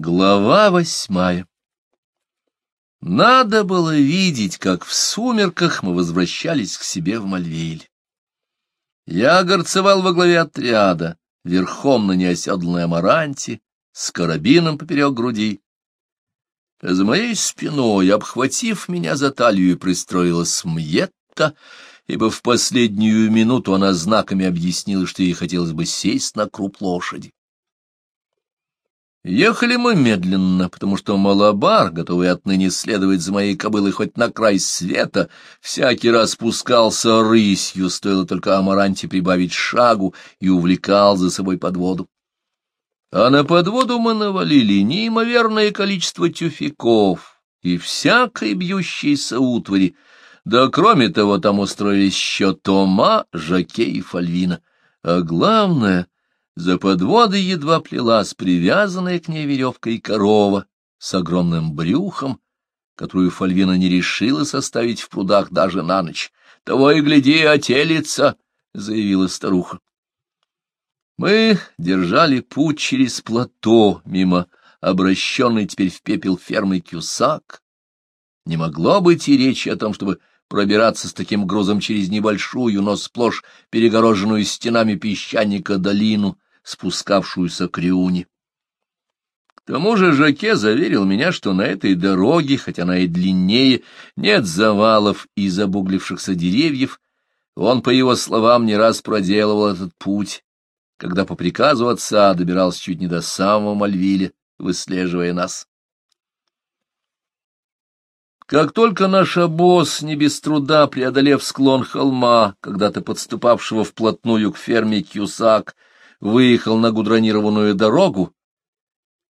Глава восьмая Надо было видеть, как в сумерках мы возвращались к себе в Мальвиль. Я горцевал во главе отряда, верхом на неоседланной амаранте, с карабином поперек груди. За моей спиной, обхватив меня за талию, пристроилась Мьетта, ибо в последнюю минуту она знаками объяснила, что ей хотелось бы сесть на круп лошади. Ехали мы медленно, потому что Малабар, готовый отныне следовать за моей кобылой хоть на край света, всякий раз спускался рысью, стоило только Амаранте прибавить шагу и увлекал за собой подводу. А на подводу мы навалили неимоверное количество тюфяков и всякой бьющейся утвари, да кроме того там устроились еще Тома, Жаке и Фальвина. А главное — за подводы едва плелась привязанная к ней веревкой корова с огромным брюхом, которую Фальвина не решила составить в прудах даже на ночь. «Того и гляди, отелится!» — заявила старуха. Мы держали путь через плато мимо обращенной теперь в пепел фермы Кюсак. Не могло быть и речи о том, чтобы пробираться с таким грузом через небольшую, но сплошь перегороженную стенами песчаника долину, спускавшуюся к Риуне. К тому же Жаке заверил меня, что на этой дороге, хотя она и длиннее, нет завалов и забуглившихся деревьев. Он, по его словам, не раз проделывал этот путь, когда по приказу отца добирался чуть не до самого Мальвиля, выслеживая нас. Как только наш обоз, не без труда преодолев склон холма, когда-то подступавшего вплотную к ферме Кьюсак, — выехал на гудронированную дорогу,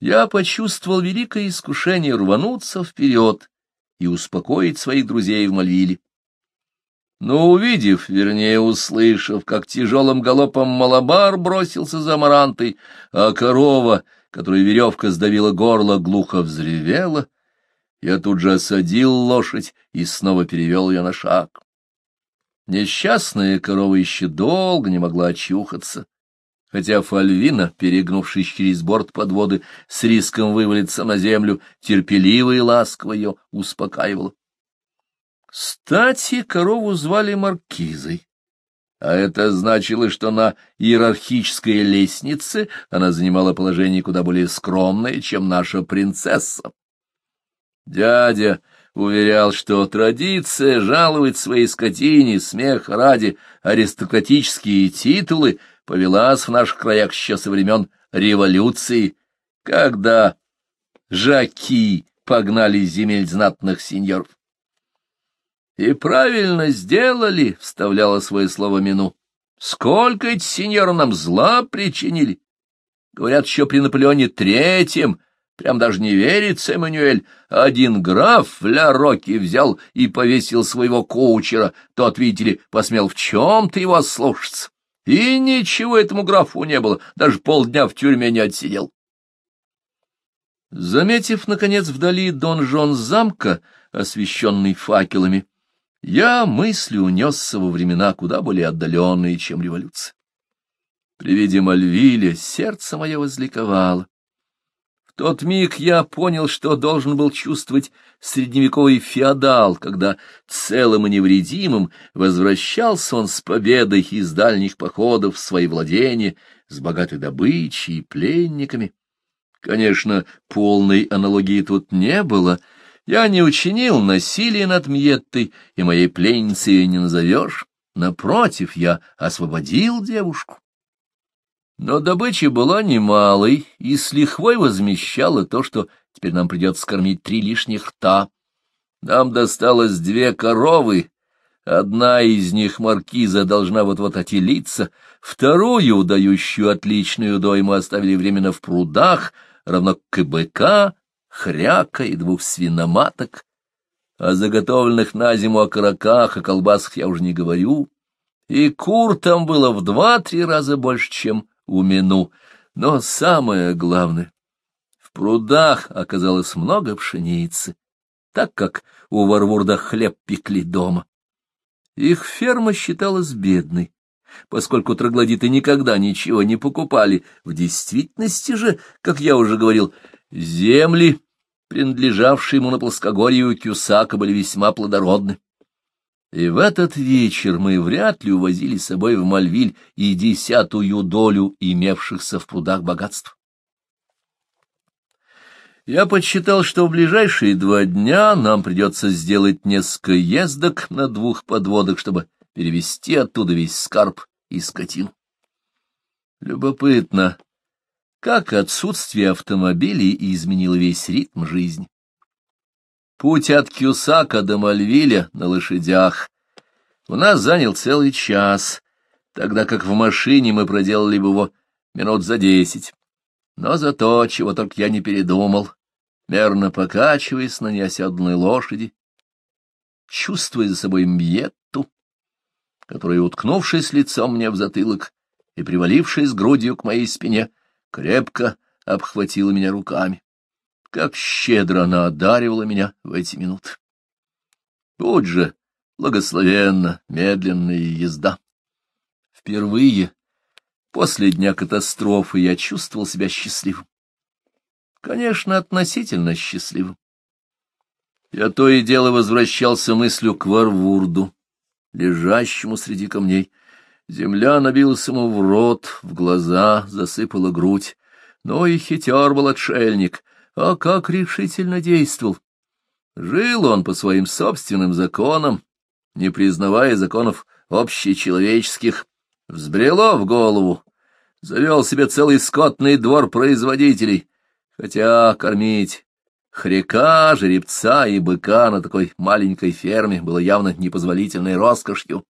я почувствовал великое искушение рвануться вперед и успокоить своих друзей в Мальвиле. Но увидев, вернее услышав, как тяжелым галопом малабар бросился за марантой, а корова, которой веревка сдавила горло, глухо взревела, я тут же осадил лошадь и снова перевел ее на шаг. Несчастная корова еще долго не могла очухаться хотя Фальвина, перегнувшись через борт подводы, с риском вывалиться на землю, терпеливо и ласково ее успокаивала. Кстати, корову звали Маркизой, а это значило, что на иерархической лестнице она занимала положение куда более скромное, чем наша принцесса. Дядя уверял, что традиция жаловать своей скотине смех ради аристократические титулы — повелась в наших краях еще со времен революции, когда жаки погнали земель знатных сеньоров. И правильно сделали, — вставляла свое слово Мину. Сколько эти сеньоры нам зла причинили! Говорят, еще при Наполеоне Третьем, прям даже не верится, Эммануэль, один граф Ля Рокки взял и повесил своего коучера, тот, видите ли, посмел в чем-то его слушаться. И ничего этому графу не было, даже полдня в тюрьме не отсидел. Заметив, наконец, вдали донжон замка, освещенный факелами, я мыслью унесся во времена куда более отдаленные, чем революция. При виде Мальвиля сердце мое возликовало тот миг я понял, что должен был чувствовать средневековый феодал, когда целым и невредимым возвращался он с победой из дальних походов в свои владения, с богатой добычей и пленниками. Конечно, полной аналогии тут не было. Я не учинил насилия над Мьеттой, и моей пленницей не назовешь. Напротив, я освободил девушку. Но добыча была немалой и с лихвой возмещала то, что теперь нам придется кормить три лишних та. Нам досталось две коровы, одна из них маркиза должна вот-вот отелиться, вторую, дающую отличную дойму, оставили временно в прудах, равно как и хряка и двух свиноматок. О заготовленных на зиму окороках, и колбасах я уже не говорю. И кур там было в два-три раза больше, чем у Но самое главное, в прудах оказалось много пшеницы, так как у Варвурда хлеб пекли дома. Их ферма считалась бедной, поскольку троглодиты никогда ничего не покупали. В действительности же, как я уже говорил, земли, принадлежавшие ему на плоскогорье Кюсака, были весьма плодородны. И в этот вечер мы вряд ли увозили с собой в Мальвиль и десятую долю имевшихся в прудах богатств. Я подсчитал, что в ближайшие два дня нам придется сделать несколько ездок на двух подводах, чтобы перевезти оттуда весь скарб и скотину. Любопытно, как отсутствие автомобилей изменило весь ритм жизни. Путь от Кюсака до Мальвиля на лошадях у нас занял целый час, тогда как в машине мы проделали бы его минут за десять. Но зато, чего только я не передумал, мерно покачиваясь на неоседланной лошади, чувствуя за собой мьетту, которая, уткнувшись лицом мне в затылок и привалившись грудью к моей спине, крепко обхватила меня руками как щедро она одаривала меня в эти минуты. Будь же благословенно медленная езда. Впервые после дня катастрофы я чувствовал себя счастливым. Конечно, относительно счастливым. Я то и дело возвращался мыслью к Варвурду, лежащему среди камней. Земля набилась ему в рот, в глаза, засыпала грудь. Но и хитер был отшельник — а как решительно действовал. Жил он по своим собственным законам, не признавая законов общечеловеческих, взбрело в голову, завел себе целый скотный двор производителей, хотя кормить хряка, жеребца и быка на такой маленькой ферме было явно непозволительной роскошью.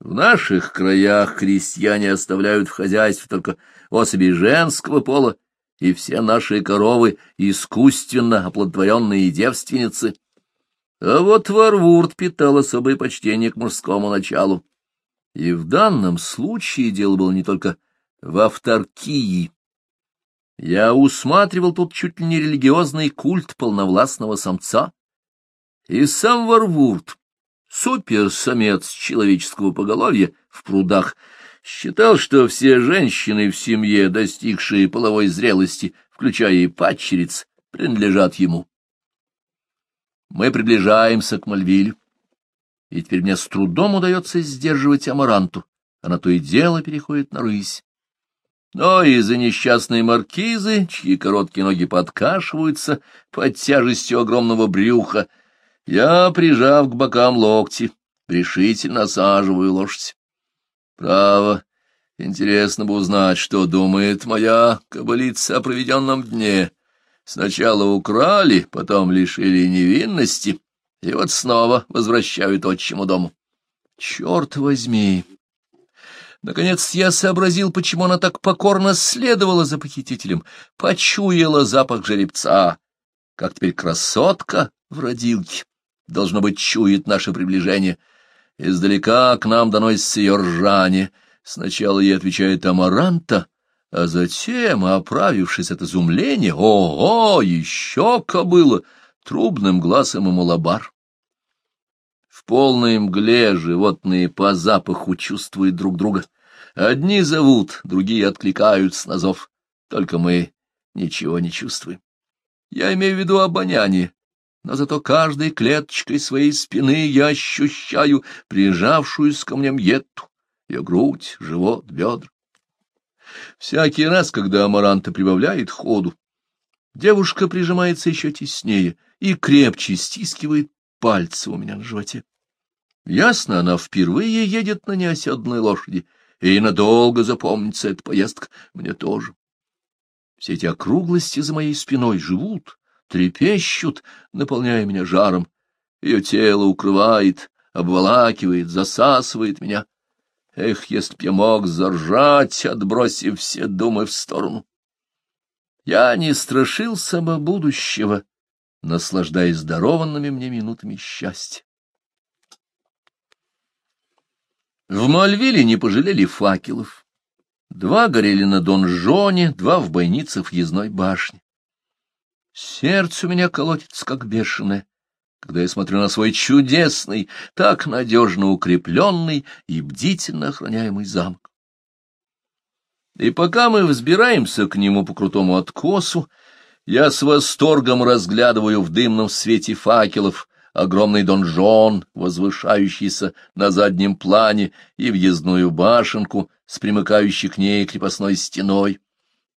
В наших краях крестьяне оставляют в хозяйстве только особей женского пола и все наши коровы — искусственно оплодотворенные девственницы. А вот Варвурд питал особое почтение к мужскому началу. И в данном случае дело было не только в авторкии. Я усматривал тут чуть ли не религиозный культ полновластного самца. И сам Варвурд, суперсамец человеческого поголовья в прудах — Считал, что все женщины в семье, достигшие половой зрелости, включая и падчериц, принадлежат ему. Мы приближаемся к Мальвилю, и теперь мне с трудом удается сдерживать амаранту, она то и дело переходит на рысь. Но из-за несчастной маркизы, чьи короткие ноги подкашиваются под тяжестью огромного брюха, я, прижав к бокам локти, решительно осаживаю лошадь. Право, интересно бы узнать, что думает моя кобылица о проведенном дне. Сначала украли, потом лишили невинности, и вот снова возвращают отчему дому. Черт возьми! Наконец я сообразил, почему она так покорно следовала за похитителем, почуяла запах жеребца, как теперь красотка в родилке. Должно быть, чует наше приближение — Издалека к нам доносится ее ржание. Сначала ей отвечает Амаранта, а затем, оправившись от изумления, «Ого, еще кобыла!» трубным глазом и малобар. В полной мгле животные по запаху чувствуют друг друга. Одни зовут, другие откликают с назов. Только мы ничего не чувствуем. Я имею в виду обоняние но зато каждой клеточкой своей спины я ощущаю прижавшуюся ко мне мьетту, ее грудь, живот, бедра. Всякий раз, когда амаранта прибавляет ходу, девушка прижимается еще теснее и крепче стискивает пальцы у меня на животе. Ясно, она впервые едет на неоседной лошади, и надолго запомнится эта поездка мне тоже. Все эти округлости за моей спиной живут, трепещут, наполняя меня жаром. Ее тело укрывает, обволакивает, засасывает меня. Эх, если б я мог заржать, отбросив все думы в сторону. Я не страшился бы будущего, наслаждаясь здорованными мне минутами счастья. В Мальвиле не пожалели факелов. Два горели на донжоне, два в бойницах въездной башни. Сердце у меня колотится, как бешеное, когда я смотрю на свой чудесный, так надежно укрепленный и бдительно охраняемый замок. И пока мы взбираемся к нему по крутому откосу, я с восторгом разглядываю в дымном свете факелов огромный донжон, возвышающийся на заднем плане, и въездную башенку с примыкающей к ней крепостной стеной.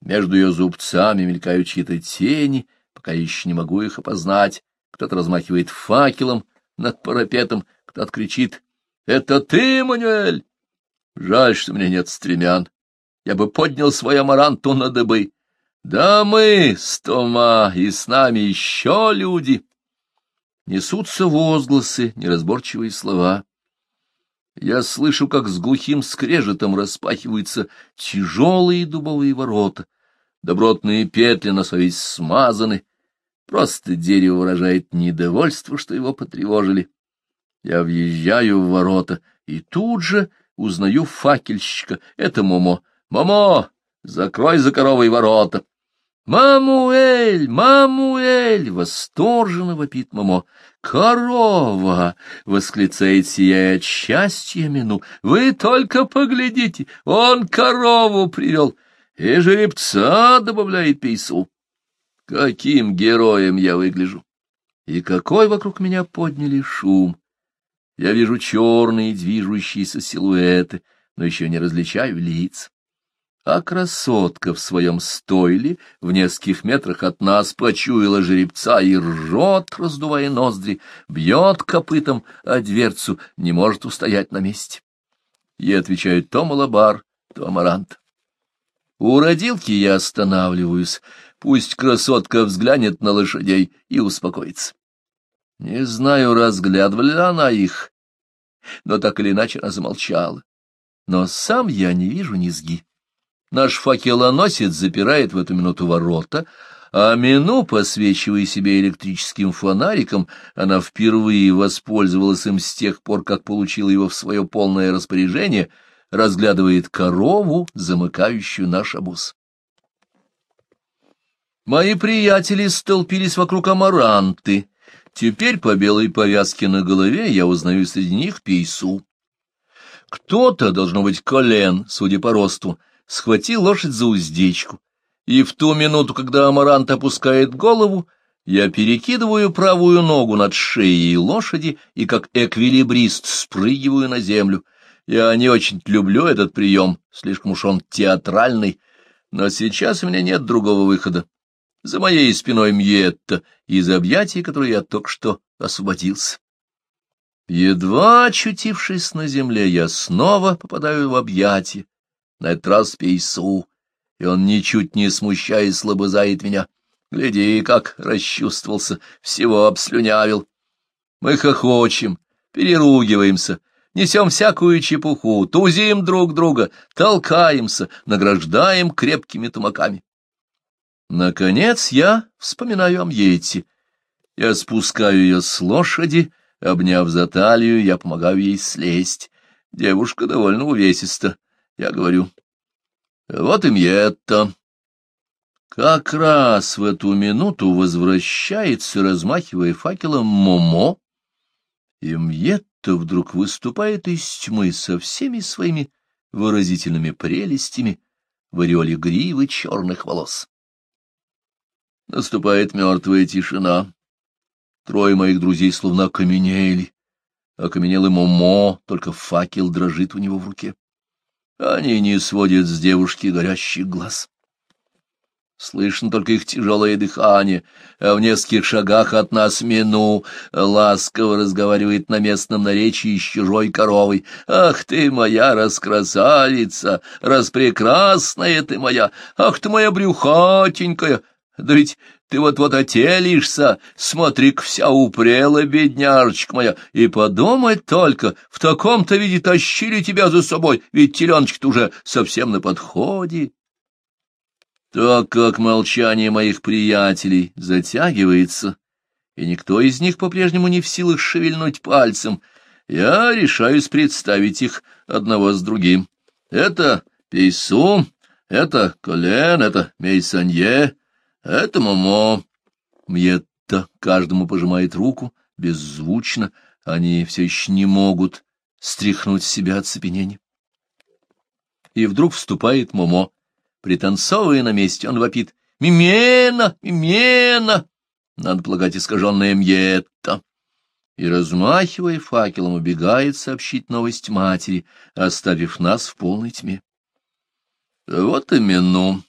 Между ее зубцами мелькают чьи-то тени — пока я еще не могу их опознать. Кто-то размахивает факелом над парапетом, кто-то кричит «Это ты, Мануэль! Жаль, что у меня нет стремян. Я бы поднял свой амаранту на дыбы. Да мы с Тома, и с нами еще люди. Несутся возгласы, неразборчивые слова. Я слышу, как с глухим скрежетом распахиваются тяжелые дубовые ворота. Добротные петли на совесть смазаны, Просто дерево выражает недовольство, что его потревожили. Я въезжаю в ворота и тут же узнаю факельщика. Это Момо. «Момо, закрой за коровой ворота!» «Мамуэль! Мамуэль!» — восторженно вопит Момо. «Корова!» — восклицает сияя от счастья Мену. «Вы только поглядите! Он корову привел!» «И жеребца!» — добавляет Пейсу. Каким героем я выгляжу! И какой вокруг меня подняли шум! Я вижу черные движущиеся силуэты, но еще не различаю лиц. А красотка в своем стойле в нескольких метрах от нас почуяла жеребца и ржет, раздувая ноздри, бьет копытом а дверцу, не может устоять на месте. Ей отвечают то малабар, то амарант. У родилки я останавливаюсь, Пусть красотка взглянет на лошадей и успокоится. Не знаю, разглядывала она их, но так или иначе она замолчала. Но сам я не вижу низги. Наш факелоносец запирает в эту минуту ворота, а Мину, посвечивая себе электрическим фонариком, она впервые воспользовалась им с тех пор, как получила его в свое полное распоряжение, разглядывает корову, замыкающую наш обоз. Мои приятели столпились вокруг амаранты. Теперь по белой повязке на голове я узнаю среди них пейсу. Кто-то, должно быть, колен, судя по росту, схватил лошадь за уздечку. И в ту минуту, когда амарант опускает голову, я перекидываю правую ногу над шеей лошади и, как эквилибрист, спрыгиваю на землю. Я не очень люблю этот прием, слишком уж он театральный, но сейчас у меня нет другого выхода. За моей спиной Мьетта, из объятий которые я только что освободился. Едва очутившись на земле, я снова попадаю в объятия, на этот раз Пейсу, и он, ничуть не смущаясь, лобызает меня. Гляди, как расчувствовался, всего обслюнявил. Мы хохочем, переругиваемся, несем всякую чепуху, тузим друг друга, толкаемся, награждаем крепкими тумаками. Наконец я вспоминаю о Мьетте. Я спускаю ее с лошади, обняв за талию, я помогаю ей слезть. Девушка довольно увесиста. Я говорю, вот и Мьетта. Как раз в эту минуту возвращается, размахивая факелом, Момо, и Мьетта вдруг выступает из тьмы со всеми своими выразительными прелестями в ореоле гривы черных волос. Наступает мертвая тишина. Трое моих друзей словно окаменели. Окаменел и Момо, только факел дрожит у него в руке. Они не сводят с девушки горящих глаз. Слышно только их тяжелое дыхание, а в нескольких шагах от нас Мену ласково разговаривает на местном наречии с чужой коровой. «Ах ты моя раскрасавица! Распрекрасная ты моя! Ах ты моя брюхатенькая!» Да ведь ты вот-вот отелишься, смотри-ка, вся упрела, бедняжечка моя, и подумай только, в таком-то виде тащили тебя за собой, ведь теленочка-то уже совсем на подходе. Так как молчание моих приятелей затягивается, и никто из них по-прежнему не в силах шевельнуть пальцем, я решаюсь представить их одного с другим. Это Пейсу, это Колен, это Мейсонье, это Момо. Мьетта каждому пожимает руку, беззвучно. Они все еще не могут стряхнуть с себя оцепенение. И вдруг вступает Момо. Пританцовывая на месте, он вопит «Мимена! Мимена!» Надо полагать искаженное Мьетта. И, размахивая факелом, убегает сообщить новость матери, оставив нас в полной тьме. Вот и Мену.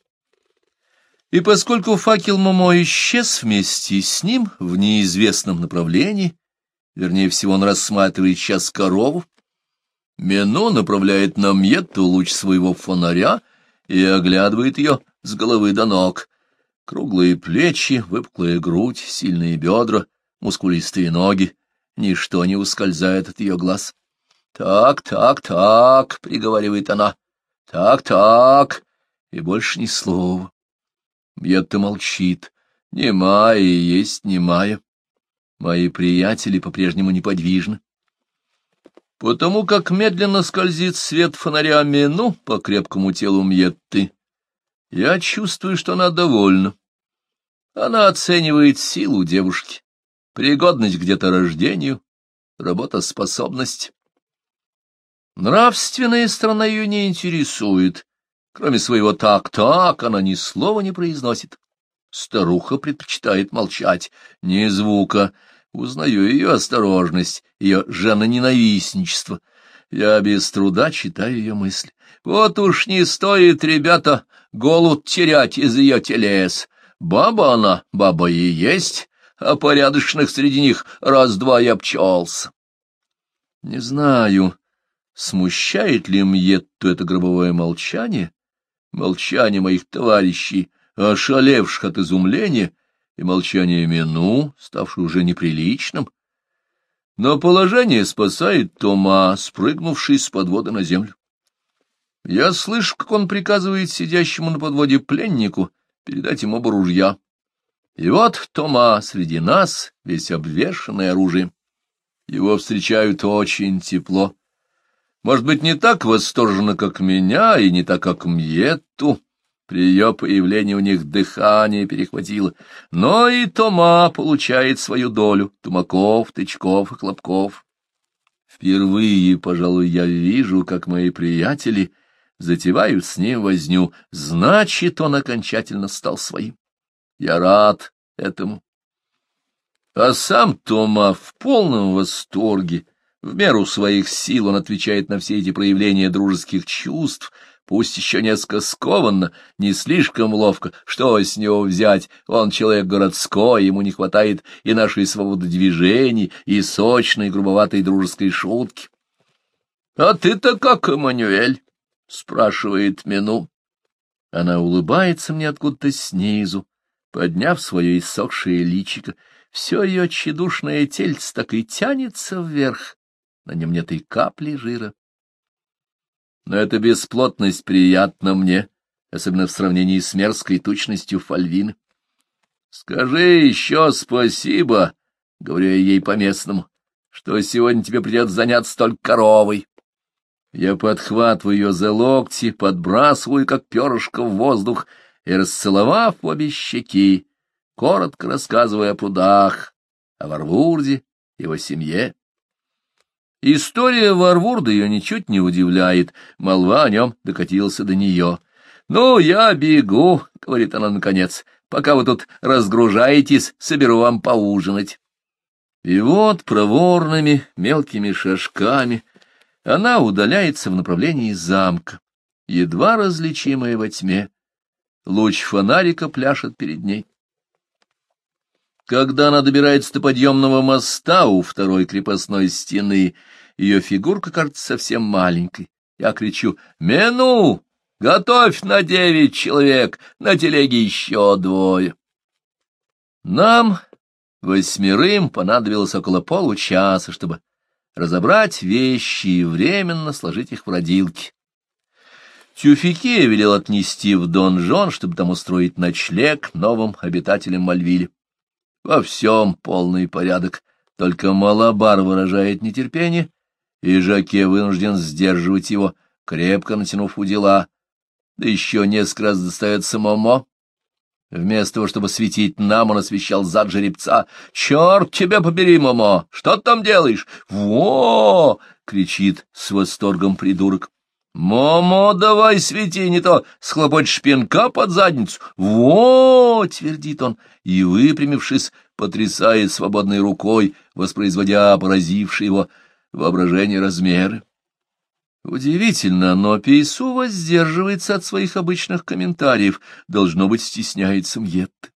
И поскольку факел Момо исчез вместе с ним в неизвестном направлении, вернее всего он рассматривает сейчас корову, Мену направляет на Мьетту луч своего фонаря и оглядывает ее с головы до ног. Круглые плечи, выпуклая грудь, сильные бедра, мускулистые ноги. Ничто не ускользает от ее глаз. «Так, так, так», — приговаривает она, — «так, так», и больше ни слова. Бьетта молчит. Немая есть немая. Мои приятели по-прежнему неподвижны. Потому как медленно скользит свет фонарями, ну по крепкому телу Мьетты, я чувствую, что она довольна. Она оценивает силу девушки, пригодность где-то рождению, работоспособность. Нравственная сторона ее не интересует, Кроме своего «так-так» она ни слова не произносит. Старуха предпочитает молчать, ни звука. Узнаю ее осторожность, ее женоненавистничество. Я без труда читаю ее мысли. Вот уж не стоит, ребята, голод терять из ее телес. Баба она, баба и есть, а порядочных среди них раз-два и обчелся. Не знаю, смущает ли Мьетту это гробовое молчание, Молчание моих товарищей, ошалевших от изумления, и молчание Мину, ставшее уже неприличным. Но положение спасает Тома, спрыгнувший с подвода на землю. Я слышу, как он приказывает сидящему на подводе пленнику передать ему оба ружья. И вот Тома среди нас, весь обвешанный оружием. Его встречают очень тепло. Может быть, не так восторженно, как меня, и не так, как Мьетту. При ее появлении у них дыхание перехватило. Но и Тома получает свою долю — Тумаков, Тычков и Хлопков. Впервые, пожалуй, я вижу, как мои приятели затевают с ним возню. Значит, он окончательно стал своим. Я рад этому. А сам Тома в полном восторге в меру своих сил он отвечает на все эти проявления дружеских чувств, пусть еще несколько скованно, не слишком ловко. Что с него взять? Он человек городской, ему не хватает и нашей свободы движений, и сочной, грубоватой дружеской шутки. — А ты-то как, Эммануэль? — спрашивает Мину. Она улыбается мне откуда-то снизу, подняв свое иссохшее личико. Все ее тщедушное тельце так и тянется вверх, на нем нет и капли жира. Но эта бесплотность приятна мне, особенно в сравнении с мерзкой тучностью Фальвин. — Скажи еще спасибо, — говорю я ей по-местному, — что сегодня тебе придется заняться только коровой. Я подхватываю ее за локти, подбрасываю, как перышко, в воздух, и, расцеловав обе щеки, коротко рассказывая о прудах, о Варвурде, его семье. История Варвурда ее ничуть не удивляет, молва о нем докатился до нее. «Ну, я бегу», — говорит она наконец, — «пока вы тут разгружаетесь, соберу вам поужинать». И вот проворными мелкими шажками она удаляется в направлении замка, едва различимая во тьме. Луч фонарика пляшет перед ней. Когда она добирается до подъемного моста у второй крепостной стены, ее фигурка кажется совсем маленькой. Я кричу «Мену! Готовь на девять человек, на телеге еще двое!» Нам, восьмерым, понадобилось около получаса, чтобы разобрать вещи и временно сложить их в родилки. Тюфике велел отнести в донжон, чтобы там устроить ночлег новым обитателям Мальвиля. Во всем полный порядок, только Малабар выражает нетерпение, и Жаке вынужден сдерживать его, крепко натянув у дела. Да еще несколько раз достается Момо. Вместо того, чтобы светить нам, он освещал зад жеребца. «Черт тебя побери, Момо! Что ты там делаешь?» «Во!» — кричит с восторгом придурок. «Момо, давай свети, не то схлопочешь пинка под задницу!» «Во!» — твердит он, и, выпрямившись, потрясает свободной рукой, воспроизводя поразившие его воображение размеры. Удивительно, но Пейсу воздерживается от своих обычных комментариев, должно быть, стесняется Мьетты.